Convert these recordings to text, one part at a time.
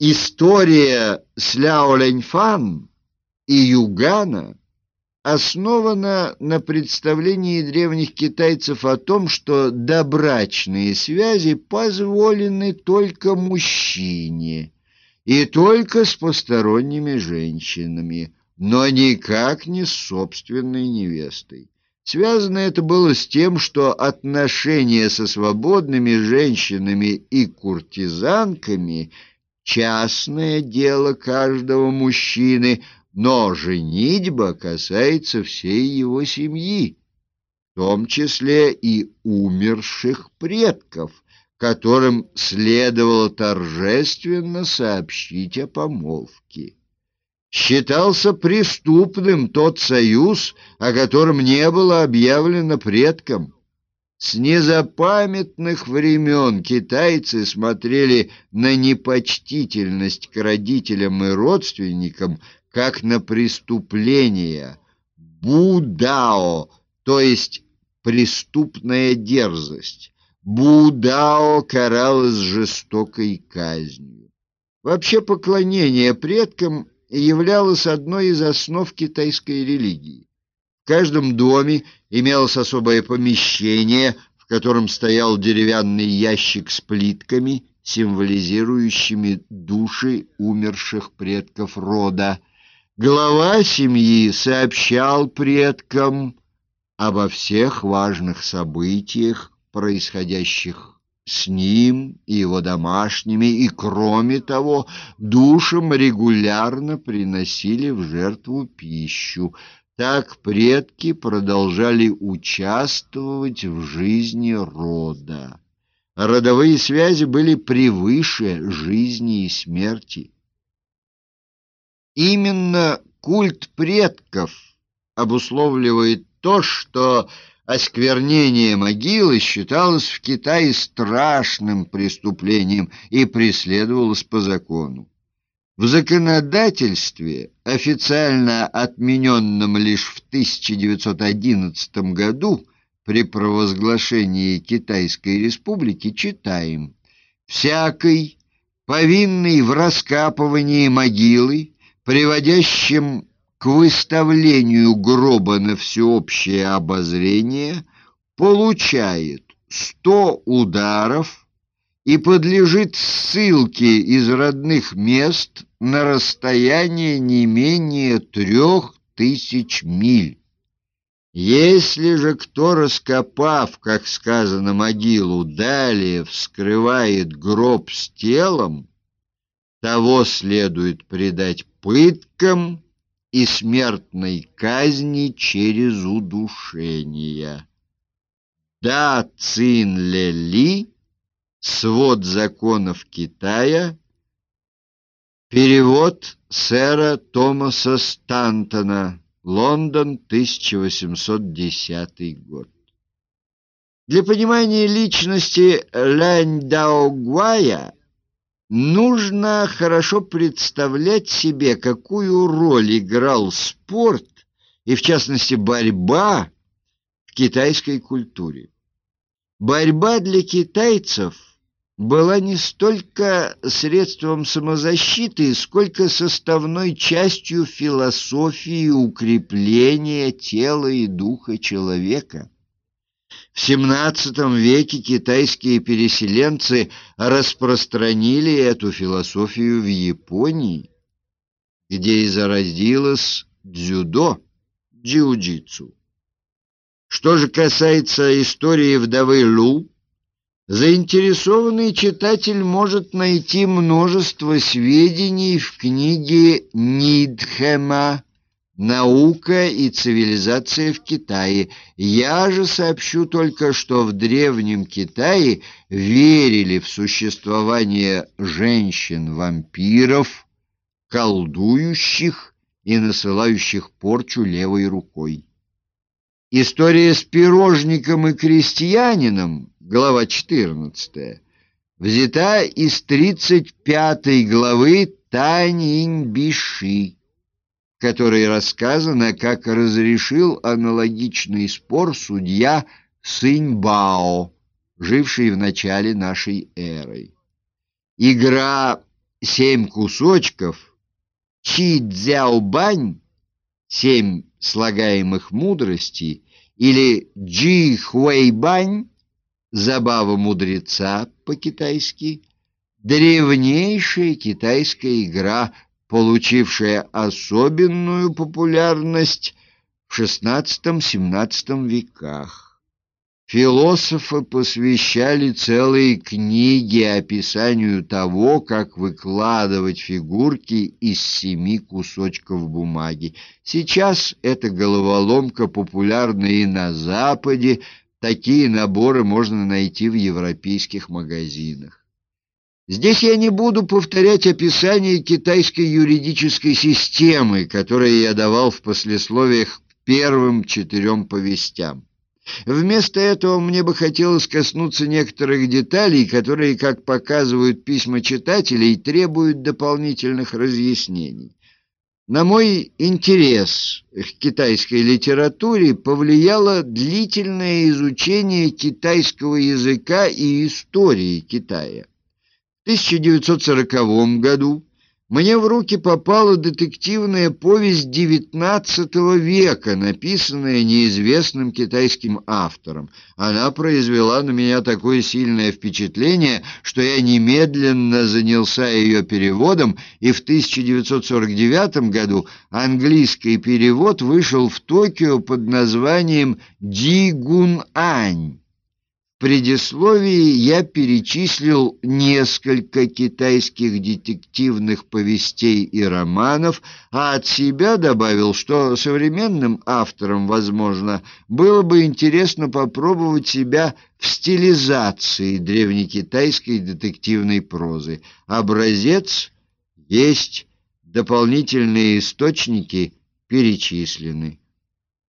История с Ляо Леньфан и Югана основана на представлении древних китайцев о том, что добрачные связи позволены только мужчине и только с посторонними женщинами, но никак не с собственной невестой. Связано это было с тем, что отношения со свободными женщинами и куртизанками – частное дело каждого мужчины, но женитьба касается всей его семьи, в том числе и умерших предков, которым следовало торжественно сообщить о помолвке. Считался преступным тот союз, о котором не было объявлено предкам. С незапамятных времен китайцы смотрели на непочтительность к родителям и родственникам как на преступление. Будао, то есть преступная дерзость. Будао каралось жестокой казнью. Вообще поклонение предкам являлось одной из основ китайской религии. В каждом доме имелось особое помещение, в котором стоял деревянный ящик с плитками, символизирующими души умерших предков рода. Глава семьи сообщал предкам обо всех важных событиях, происходящих с ним и его домашними, и, кроме того, душам регулярно приносили в жертву пищу. Так предки продолжали участвовать в жизни рода. Родовые связи были превыше жизни и смерти. Именно культ предков обусловливает то, что осквернение могилы считалось в Китае страшным преступлением и преследовалось по закону. В законодательстве, официально отмененном лишь в 1911 году при провозглашении Китайской Республики, читаем. «Всякий, повинный в раскапывании могилы, приводящим к выставлению гроба на всеобщее обозрение, получает сто ударов и подлежит ссылке из родных мест на расстояние не менее трех тысяч миль. Если же кто, раскопав, как сказано, могилу, далее вскрывает гроб с телом, того следует предать пыткам и смертной казни через удушение. Да Цин Ле Ли Свод законов Китая. Перевод сэра Томаса Стантона. Лондон, 1810 год. Для понимания личности Лянь Даогвая нужно хорошо представлять себе, какую роль играл спорт и, в частности, борьба в китайской культуре. Борьба для китайцев была не столько средством самозащиты, сколько составной частью философии укрепления тела и духа человека. В XVII веке китайские переселенцы распространили эту философию в Японии, где и зародилось дзюдо, джиу-джитсу. Что же касается истории вдовы Лу, Заинтересованный читатель может найти множество сведений в книге Нидхема «Наука и цивилизация в Китае». Я же сообщу только, что в Древнем Китае верили в существование женщин-вампиров, колдующих и насылающих порчу левой рукой. История с пирожником и крестьянином глава 14, взята из 35 главы Таньинь-Биши, в которой рассказано, как разрешил аналогичный спор судья Сыньбао, живший в начале нашей эры. Игра семь кусочков, Чи Цзяобань, семь слагаемых мудростей, или Джи Хуэйбань, забава мудреца по-китайски, древнейшая китайская игра, получившая особенную популярность в XVI-XVII веках. Философы посвящали целые книги описанию того, как выкладывать фигурки из семи кусочков бумаги. Сейчас эта головоломка популярна и на Западе, такие наборы можно найти в европейских магазинах. Здесь я не буду повторять описание китайской юридической системы, которое я давал в послесловиях к первым четырем повестям. Вместо этого мне бы хотелось коснуться некоторых деталей, которые, как показывают письма читателей, требуют дополнительных разъяснений. На мой интерес к китайской литературе повлияло длительное изучение китайского языка и истории Китая. В 1940 году мне в руки попала детективная повесть XIX века, написанная неизвестным китайским автором. Она произвела на меня такое сильное впечатление, что я немедленно занялся ее переводом, и в 1949 году английский перевод вышел в Токио под названием «Дигун-Ань» предисловии я перечислил несколько китайских детективных повестей и романов, а от себя добавил, что современным авторам, возможно, было бы интересно попробовать себя в стилизации древнекитайской детективной прозы. Образец есть, дополнительные источники перечислены.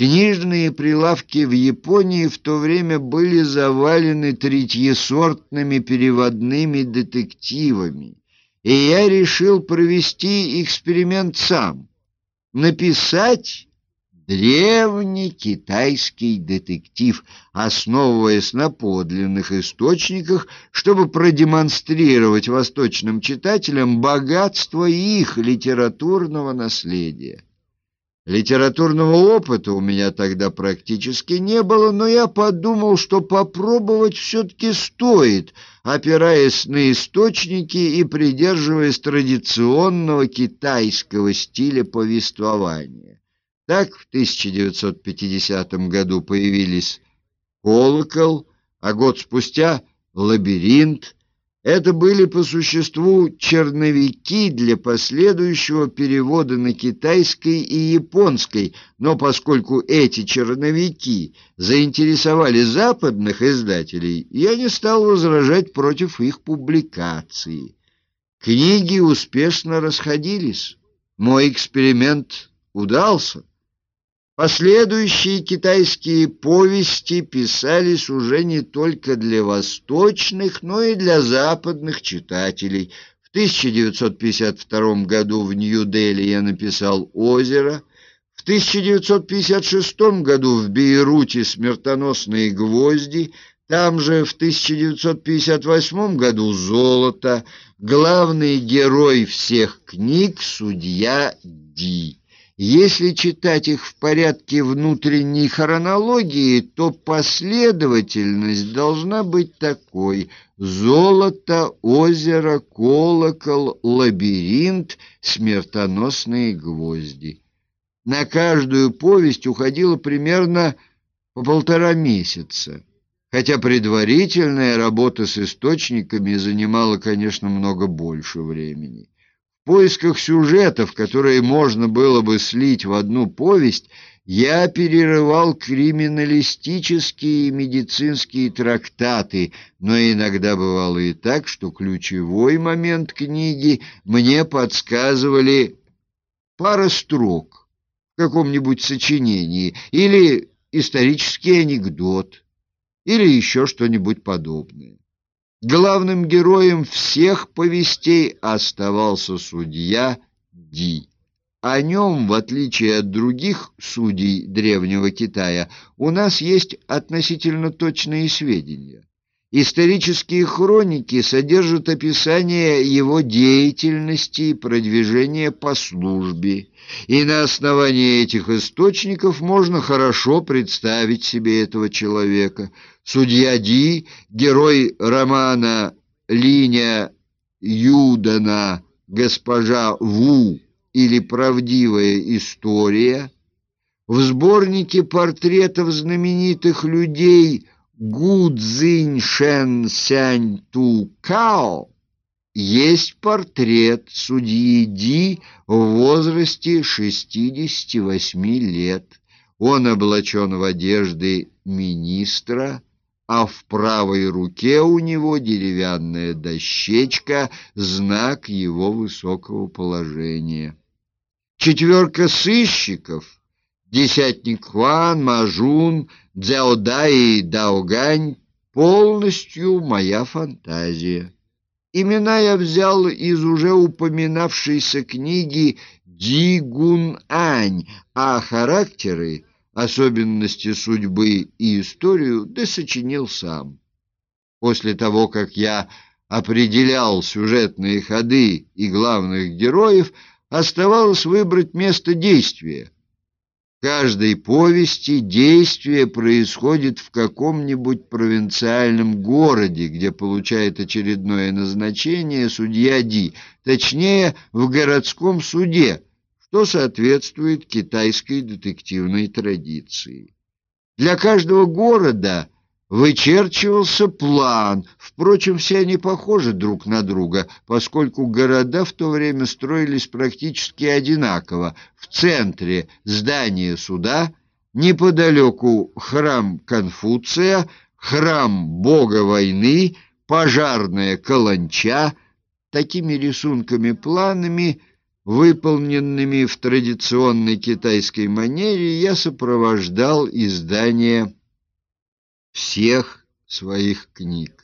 Книжные прилавки в Японии в то время были завалены третьесортными переводными детективами, и я решил провести эксперимент сам. Написать древний китайский детектив, основываясь на подлинных источниках, чтобы продемонстрировать восточным читателям богатство их литературного наследия. Литературного опыта у меня тогда практически не было, но я подумал, что попробовать все-таки стоит, опираясь на источники и придерживаясь традиционного китайского стиля повествования. Так в 1950 году появились «Колокол», а год спустя «Лабиринт», это были по существу черновики для последующего перевода на китайской и японской, но поскольку эти черновики заинтересовали западных издателей, я не стал возражать против их публикации. Книги успешно расходились. Мой эксперимент удался. Последующие китайские повести писались уже не только для восточных, но и для западных читателей. В 1952 году в Нью-Дели я написал «Озеро», в 1956 году в Бейруте «Смертоносные гвозди», там же в 1958 году «Золото», главный герой всех книг — судья Ди. Если читать их в порядке внутренней хронологии, то последовательность должна быть такой: золото, озеро, колокол, лабиринт, смертоносные гвозди. На каждую повесть уходило примерно по полтора месяца, хотя предварительная работа с источниками занимала, конечно, много больше времени. Поисках сюжетов, которые можно было бы слить в одну повесть, я перерывал криминалистические и медицинские трактаты, но иногда бывало и так, что ключевой момент книги мне подсказывали пара строк в каком-нибудь сочинении или исторический анекдот или еще что-нибудь подобное. Главным героем всех повестей оставался судья Ди. О нем, в отличие от других судей древнего Китая, у нас есть относительно точные сведения. Исторические хроники содержат описание его деятельности и продвижения по службе, и на основании этих источников можно хорошо представить себе этого человека. Судья Ди, герой романа «Линия Юдана», «Госпожа Ву» или «Правдивая история», в сборнике портретов знаменитых людей – Гудзинь Шен Сянь Ту Као есть портрет судьи Ди в возрасте 68 лет. Он облачен в одежды министра, а в правой руке у него деревянная дощечка, знак его высокого положения. Четверка сыщиков — Десятник Хуан, Мажун, Дзяодай и Даогань — полностью моя фантазия. Имена я взял из уже упоминавшейся книги Ди Гун Ань, а характеры, особенности судьбы и историю досочинил сам. После того, как я определял сюжетные ходы и главных героев, оставалось выбрать место действия — каждой повести действие происходит в каком-нибудь провинциальном городе, где получает очередное назначение судья Ди, точнее, в городском суде, что соответствует китайской детективной традиции. Для каждого города – Вычерчивался план. Впрочем, все они похожи друг на друга, поскольку города в то время строились практически одинаково. В центре здание суда, неподалеку храм Конфуция, храм бога войны, пожарная каланча. Такими рисунками-планами, выполненными в традиционной китайской манере, я сопровождал издание всех своих книг.